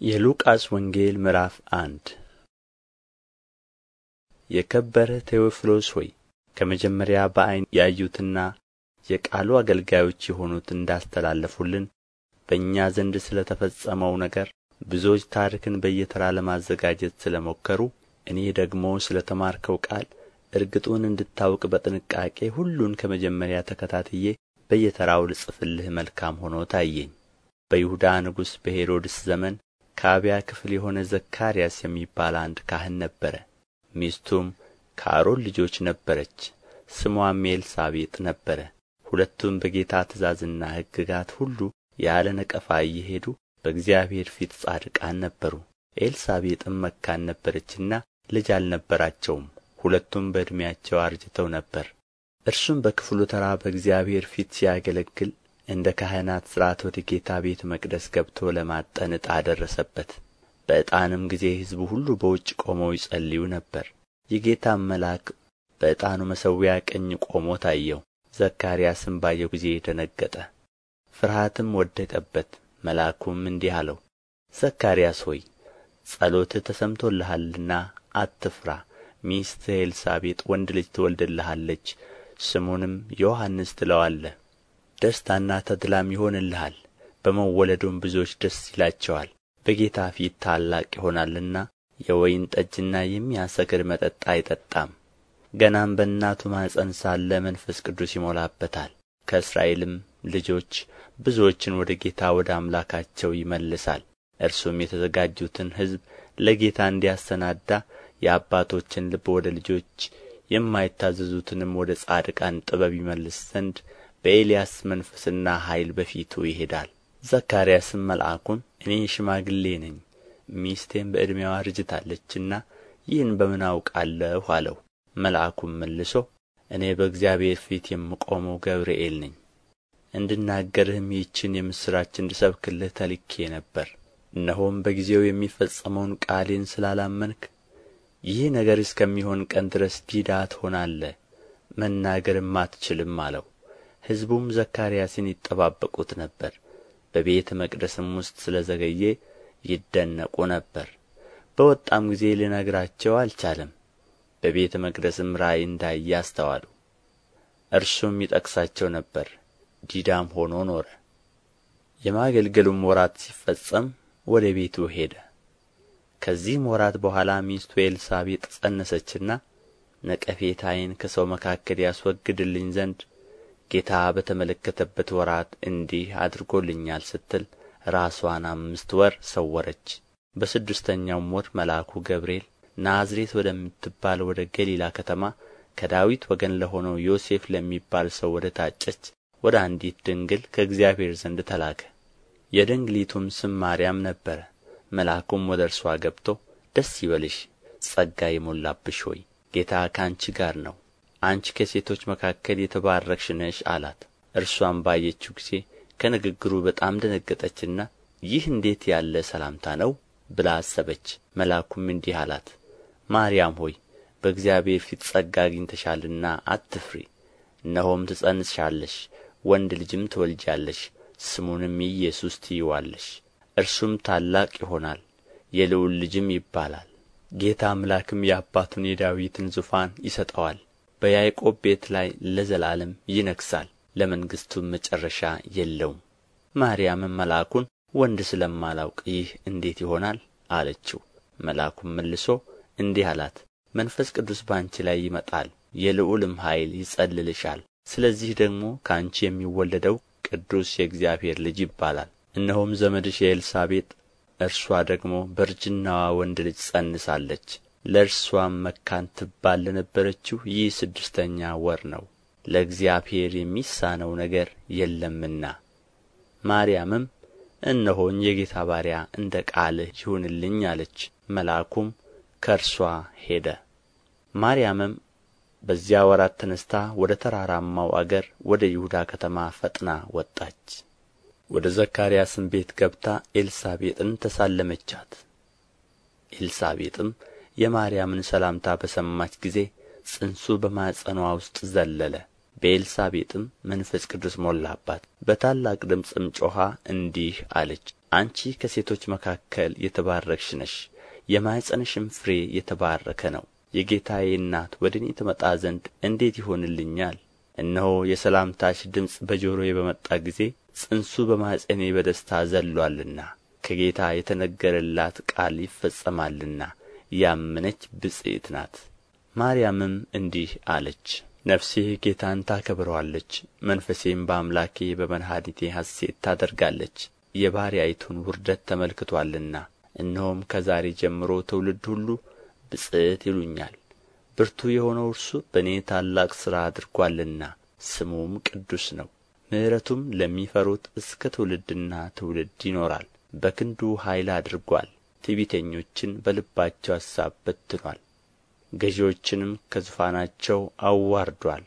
የሉቃስ ወንጌል ምዕራፍ አንድ። የከበርህ ቴዎፍሎስ ሆይ ከመጀመሪያ በዓይን ያዩትና የቃሉ አገልጋዮች የሆኑት እንዳስተላለፉልን በእኛ ዘንድ ስለ ተፈጸመው ነገር ብዙዎች ታሪክን በየተራ ለማዘጋጀት ስለ ሞከሩ እኔ ደግሞ ስለ ተማርከው ቃል እርግጡን እንድታውቅ በጥንቃቄ ሁሉን ከመጀመሪያ ተከታትዬ በየተራው ልጽፍልህ መልካም ሆኖ ታየኝ። በይሁዳ ንጉሥ በሄሮድስ ዘመን ከአብያ ክፍል የሆነ ዘካርያስ የሚባል አንድ ካህን ነበረ። ሚስቱም ከአሮን ልጆች ነበረች ስምዋም ኤልሳቤጥ ነበረ። ሁለቱም በጌታ ትእዛዝና ሕግጋት ሁሉ ያለ ነቀፋ እየሄዱ በእግዚአብሔር ፊት ጻድቃን ነበሩ። ኤልሳቤጥም መካን ነበረችና ልጅ አልነበራቸውም ሁለቱም በዕድሜያቸው አርጅተው ነበር። እርሱም በክፍሉ ተራ በእግዚአብሔር ፊት ሲያገለግል እንደ ካህናት ሥርዓት ወደ ጌታ ቤተ መቅደስ ገብቶ ለማጠን ዕጣ ደረሰበት በዕጣንም ጊዜ ሕዝቡ ሁሉ በውጭ ቆመው ይጸልዩ ነበር። የጌታም መልአክ በዕጣኑ መሠዊያ ቀኝ ቆሞ ታየው። ዘካርያስም ባየው ጊዜ ደነገጠ ፍርሃትም ወደቀበት። መልአኩም እንዲህ አለው ዘካርያስ ሆይ ጸሎትህ ተሰምቶልሃልና አትፍራ። ሚስትህ ኤልሳቤጥ ወንድ ልጅ ትወልድልሃለች ስሙንም ዮሐንስ ትለዋለህ ደስታና ተድላም ይሆንልሃል። በመወለዱም ብዙዎች ደስ ይላቸዋል። በጌታ ፊት ታላቅ ይሆናልና የወይን ጠጅና የሚያሰክር መጠጥ አይጠጣም። ገናም በእናቱ ማኅፀን ሳለ መንፈስ ቅዱስ ይሞላበታል። ከእስራኤልም ልጆች ብዙዎችን ወደ ጌታ ወደ አምላካቸው ይመልሳል። እርሱም የተዘጋጁትን ሕዝብ ለጌታ እንዲያሰናዳ የአባቶችን ልብ ወደ ልጆች የማይታዘዙትንም ወደ ጻድቃን ጥበብ ይመልስ ዘንድ በኤልያስ መንፈስና ኃይል በፊቱ ይሄዳል። ዘካርያስም መልአኩን እኔ ሽማግሌ ነኝ ሚስቴም በዕድሜዋ አርጅታለችና ይህን በምን አውቃለሁ? አለው። መልአኩም መልሶ እኔ በእግዚአብሔር ፊት የምቆመው ገብርኤል ነኝ። እንድናገርህም ይህችን የምሥራች እንድሰብክልህ ተልኬ ነበር። እነሆም በጊዜው የሚፈጸመውን ቃሌን ስላላመንህ ይህ ነገር እስከሚሆን ቀን ድረስ ዲዳ ትሆናለህ መናገርም አትችልም አለው ሕዝቡም ዘካርያስን ይጠባበቁት ነበር። በቤተ መቅደስም ውስጥ ስለ ዘገየ ይደነቁ ነበር። በወጣም ጊዜ ሊነግራቸው አልቻለም። በቤተ መቅደስም ራእይ እንዳየ አስተዋሉ። እርሱም ይጠቅሳቸው ነበር ዲዳም ሆኖ ኖረ። የማገልገሉም ወራት ሲፈጸም ወደ ቤቱ ሄደ። ከዚህም ወራት በኋላ ሚስቱ ኤልሳቤጥ ጸነሰችና ነቀፌታዬን ከሰው መካከል ያስወግድልኝ ዘንድ ጌታ በተመለከተበት ወራት እንዲህ አድርጎልኛል ስትል ራስዋን አምስት ወር ሰወረች። በስድስተኛውም ወር መልአኩ ገብርኤል ናዝሬት ወደምትባል ወደ ገሊላ ከተማ ከዳዊት ወገን ለሆነው ዮሴፍ ለሚባል ሰው ወደ ታጨች ወደ አንዲት ድንግል ከእግዚአብሔር ዘንድ ተላከ። የድንግሊቱም ስም ማርያም ነበረ። መልአኩም ወደ እርስዋ ገብቶ ደስ ይበልሽ ጸጋ የሞላብሽ ሆይ ጌታ ከአንቺ ጋር ነው አንቺ ከሴቶች መካከል የተባረክሽ ነሽ አላት። እርሷም ባየችው ጊዜ ከንግግሩ በጣም ደነገጠችና ይህ እንዴት ያለ ሰላምታ ነው ብላ አሰበች። መልአኩም እንዲህ አላት ማርያም ሆይ በእግዚአብሔር ፊት ጸጋ አግኝተሻልና አትፍሪ። እነሆም ትጸንሻለሽ ወንድ ልጅም ትወልጃለሽ ስሙንም ኢየሱስ ትዪዋለሽ እርሱም ታላቅ ይሆናል የልዑል ልጅም ይባላል። ጌታ አምላክም የአባቱን የዳዊትን ዙፋን ይሰጠዋል በያዕቆብ ቤት ላይ ለዘላለም ይነግሣል። ለመንግሥቱም መጨረሻ የለውም። ማርያምም መልአኩን ወንድ ስለማላውቅ ይህ እንዴት ይሆናል? አለችው። መልአኩም መልሶ እንዲህ አላት መንፈስ ቅዱስ በአንቺ ላይ ይመጣል የልዑልም ኃይል ይጸልልሻል። ስለዚህ ደግሞ ከአንቺ የሚወለደው ቅዱስ የእግዚአብሔር ልጅ ይባላል። እነሆም ዘመድሽ የኤልሳቤጥ እርሷ ደግሞ በእርጅናዋ ወንድ ልጅ ጸንሳለች ለእርስዋም መካን ትባል ለነበረችው ይህ ስድስተኛ ወር ነው። ለእግዚአብሔር የሚሳነው ነገር የለምና። ማርያምም እነሆኝ የጌታ ባሪያ እንደ ቃልህ ይሁንልኝ አለች። መልአኩም ከእርሷ ሄደ። ማርያምም በዚያ ወራት ተነሥታ ወደ ተራራማው አገር ወደ ይሁዳ ከተማ ፈጥና ወጣች። ወደ ዘካርያስም ቤት ገብታ ኤልሳቤጥን ተሳለመቻት። ኤልሳቤጥም የማርያምን ሰላምታ በሰማች ጊዜ ጽንሱ በማኅፀንዋ ውስጥ ዘለለ። በኤልሳቤጥም መንፈስ ቅዱስ ሞላባት። በታላቅ ድምፅም ጮኻ እንዲህ አለች አንቺ ከሴቶች መካከል የተባረክሽ ነሽ። የማኅፀንሽም ፍሬ የተባረከ ነው። የጌታዬ እናት ወደ እኔ ትመጣ ዘንድ እንዴት ይሆንልኛል? እነሆ የሰላምታሽ ድምፅ በጆሮዬ በመጣ ጊዜ ጽንሱ በማኅፀኔ በደስታ ዘሎአልና ከጌታ የተነገረላት ቃል ይፈጸማልና ያመነች ብፅዕት ናት። ማርያምም እንዲህ አለች ነፍሴ ጌታን ታከብረዋለች መንፈሴም በአምላኬ በመድኃኒቴ ሐሴት ታደርጋለች። የባሪያይቱን ውርደት ተመልክቶአልና እነሆም ከዛሬ ጀምሮ ትውልድ ሁሉ ብፅዕት ይሉኛል። ብርቱ የሆነው እርሱ በእኔ ታላቅ ሥራ አድርጎአልና ስሙም ቅዱስ ነው። ምሕረቱም ለሚፈሩት እስከ ትውልድና ትውልድ ይኖራል በክንዱ ኃይል አድርጎአል ትዕቢተኞችን በልባቸው አሳብ በትኖአል ገዢዎችንም ከዙፋናቸው አዋርዶአል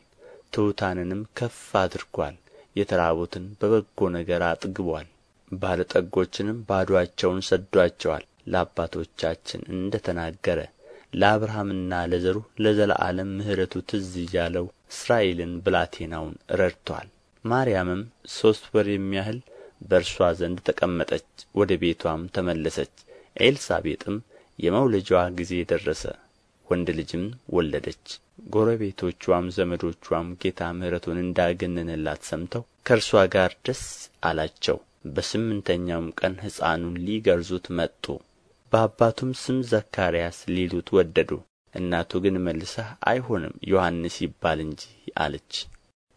ትሑታንንም ከፍ አድርጎአል የተራቡትን በበጎ ነገር አጥግቦአል ባለጠጎችንም ባዶአቸውን ሰዶአቸዋል ለአባቶቻችን እንደ ተናገረ ለአብርሃምና ለዘሩ ለዘላለም ምሕረቱ ትዝ እያለው እስራኤልን ብላቴናውን ረድቶአል ማርያምም ሦስት ወር የሚያህል በእርሷ ዘንድ ተቀመጠች ወደ ቤትዋም ተመለሰች ኤልሳቤጥም የመውለጃዋ ጊዜ ደረሰ። ወንድ ልጅም ወለደች። ጎረቤቶችዋም ዘመዶችዋም ጌታ ምሕረቱን እንዳገነነላት ሰምተው ከእርሷ ጋር ደስ አላቸው። በስምንተኛውም ቀን ሕፃኑን ሊገርዙት መጡ። በአባቱም ስም ዘካርያስ ሊሉት ወደዱ። እናቱ ግን መልሳ አይሆንም ዮሐንስ ይባል እንጂ አለች።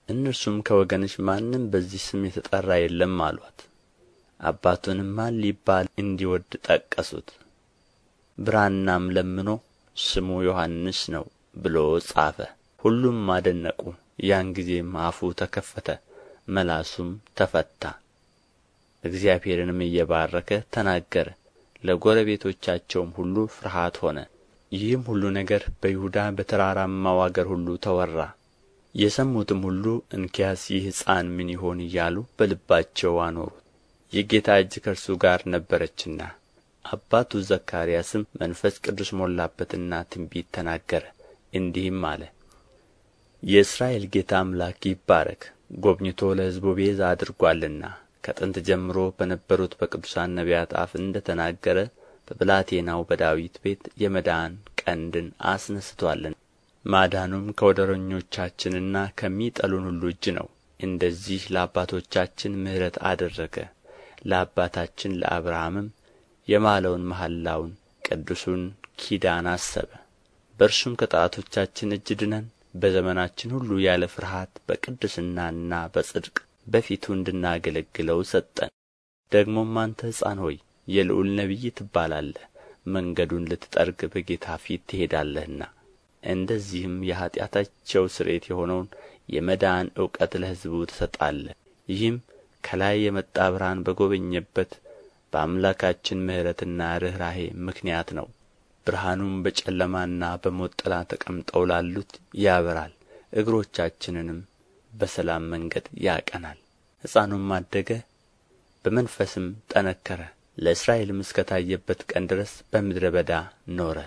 እነርሱም ከወገንሽ ማንም በዚህ ስም የተጠራ የለም አሏት አባቱንም ማን ሊባል እንዲወድ ጠቀሱት? ብራናም ለምኖ ስሙ ዮሐንስ ነው ብሎ ጻፈ። ሁሉም አደነቁ። ያን ጊዜም አፉ ተከፈተ መላሱም ተፈታ። እግዚአብሔርንም እየባረከ ተናገረ። ለጎረቤቶቻቸውም ሁሉ ፍርሃት ሆነ። ይህም ሁሉ ነገር በይሁዳ በተራራማው አገር ሁሉ ተወራ። የሰሙትም ሁሉ እንኪያስ ይህ ሕፃን ምን ይሆን እያሉ በልባቸው አኖሩት የጌታ እጅ ከእርሱ ጋር ነበረችና። አባቱ ዘካርያስም መንፈስ ቅዱስ ሞላበትና ትንቢት ተናገረ እንዲህም አለ የእስራኤል ጌታ አምላክ ይባረክ ጐብኝቶ ለሕዝቡ ቤዛ አድርጓልና። ከጥንት ጀምሮ በነበሩት በቅዱሳን ነቢያት አፍ እንደ ተናገረ በብላቴናው በዳዊት ቤት የመዳን ቀንድን አስነስቶአልና። ማዳኑም ከወደረኞቻችንና ከሚጠሉን ሁሉ እጅ ነው። እንደዚህ ለአባቶቻችን ምሕረት አደረገ ለአባታችን ለአብርሃምም የማለውን መሐላውን ቅዱሱን ኪዳን አሰበ። በእርሱም ከጠላቶቻችን እጅ ድነን በዘመናችን ሁሉ ያለ ፍርሃት በቅድስናና በጽድቅ በፊቱ እንድናገለግለው ሰጠን። ደግሞም አንተ ሕፃን ሆይ የልዑል ነቢይ ትባላለህ መንገዱን ልትጠርግ በጌታ ፊት ትሄዳለህና። እንደዚህም የኃጢአታቸው ስርየት የሆነውን የመዳን እውቀት ለሕዝቡ ትሰጣለህ። ይህም ከላይ የመጣ ብርሃን በጐበኘበት በአምላካችን ምሕረትና ርኅራኄ ምክንያት ነው። ብርሃኑም በጨለማና በሞት ጥላ ተቀምጠው ላሉት ያበራል እግሮቻችንንም በሰላም መንገድ ያቀናል። ሕፃኑም አደገ በመንፈስም ጠነከረ ለእስራኤልም እስከ ታየበት ቀን ድረስ በምድረ በዳ ኖረ